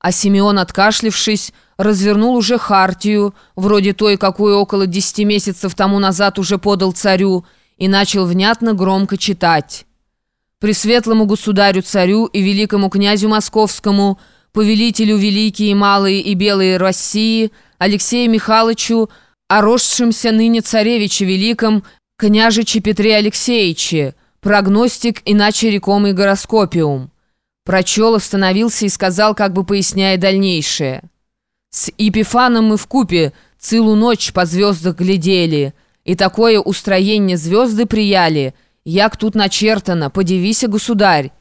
А Симеон, откашлившись, развернул уже хартию, вроде той, какую около десяти месяцев тому назад уже подал царю, и начал внятно громко читать. «Пресветлому государю-царю и великому князю московскому, повелителю великие, малые и белые России, Алексею Михайловичу, оросшимся ныне царевиче великом, княжиче Петре Алексеевиче, прогностик иначе рекомый гороскопиум». Прочел, остановился и сказал, как бы поясняя дальнейшее. «С Епифаном мы в купе целую ночь по звездах глядели, и такое устроение звезды прияли, як тут начертано, подивися, государь».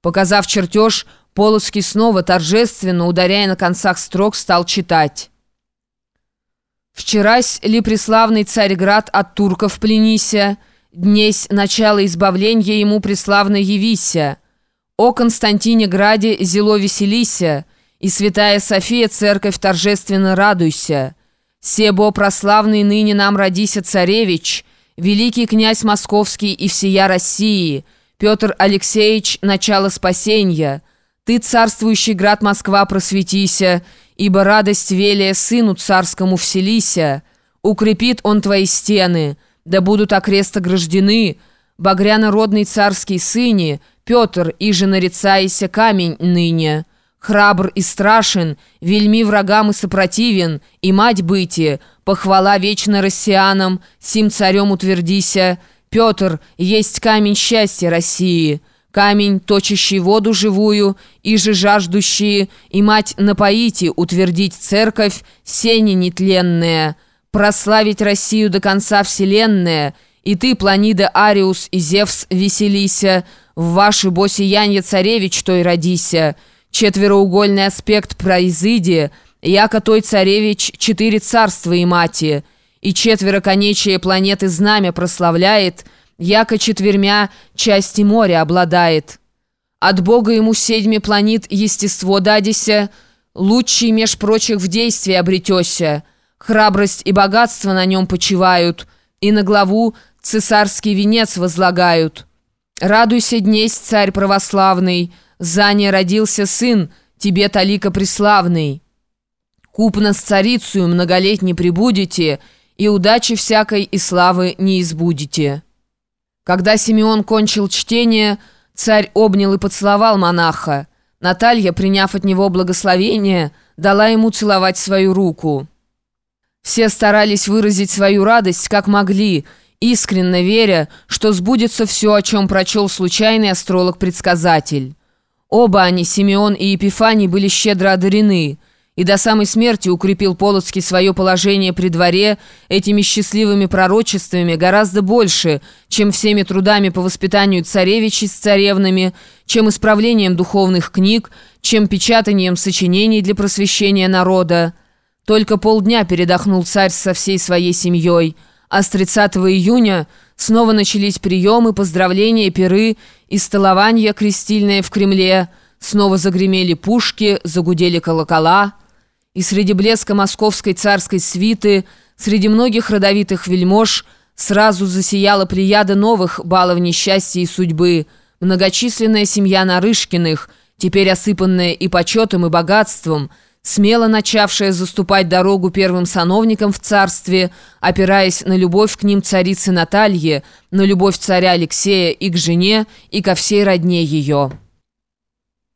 Показав чертеж, Полоцкий снова торжественно, ударяя на концах строк, стал читать. «Вчерась ли преславный Царьград от турков пленися, днесь начало избавления ему преславно явися». «О Константине Граде зело веселися, и святая София церковь торжественно радуйся. Себо прославный ныне нам родися царевич, великий князь московский и всея России, Петр Алексеевич, начало спасения. Ты, царствующий град Москва, просветися, ибо радость велия сыну царскому вселися. Укрепит он твои стены, да будут окрест ограждены, багряно-родный царский сыне, Петр, иже нарицайся камень ныне. Храбр и страшен, вельми врагам и сопротивен, и мать быти, похвала вечно россиянам, сим царем утвердися. Петр, есть камень счастья России, камень, точащий воду живую, и же жаждущие, и мать напоите, утвердить церковь, сени нетленные, прославить Россию до конца вселенная, и ты, Планида Ариус и Зевс, веселися, в ваши босиянье царевич той родися, четвероугольный аспект произыди, яко той царевич четыре царства и мати, и четверо конечие планеты знамя прославляет, яко четвермя части моря обладает. От Бога ему седьми планет естество дадися, лучший меж прочих в действии обретеся, храбрость и богатство на нем почивают, и на главу цесарский венец возлагают. Радуйся, днесь, царь православный, за не родился сын, тебе талика преславный. Купно с царицею многолетней прибудете, и удачи всякой и славы не избудете». Когда Симеон кончил чтение, царь обнял и поцеловал монаха. Наталья, приняв от него благословение, дала ему целовать свою руку. Все старались выразить свою радость, как могли, искренне веря, что сбудется все, о чем прочел случайный астролог-предсказатель. Оба они, Симеон и Епифаний, были щедро одарены, и до самой смерти укрепил Полоцкий свое положение при дворе этими счастливыми пророчествами гораздо больше, чем всеми трудами по воспитанию царевичей с царевнами, чем исправлением духовных книг, чем печатанием сочинений для просвещения народа. Только полдня передохнул царь со всей своей семьей – а с 30 июня снова начались приемы, поздравления, пиры и столования крестильное в Кремле. Снова загремели пушки, загудели колокола. И среди блеска московской царской свиты, среди многих родовитых вельмож, сразу засияла плеяда новых балов несчастья и судьбы. Многочисленная семья Нарышкиных, теперь осыпанная и почетом, и богатством – смело начавшая заступать дорогу первым сановникам в царстве, опираясь на любовь к ним царицы Натальи, на любовь царя Алексея и к жене, и ко всей родне ее».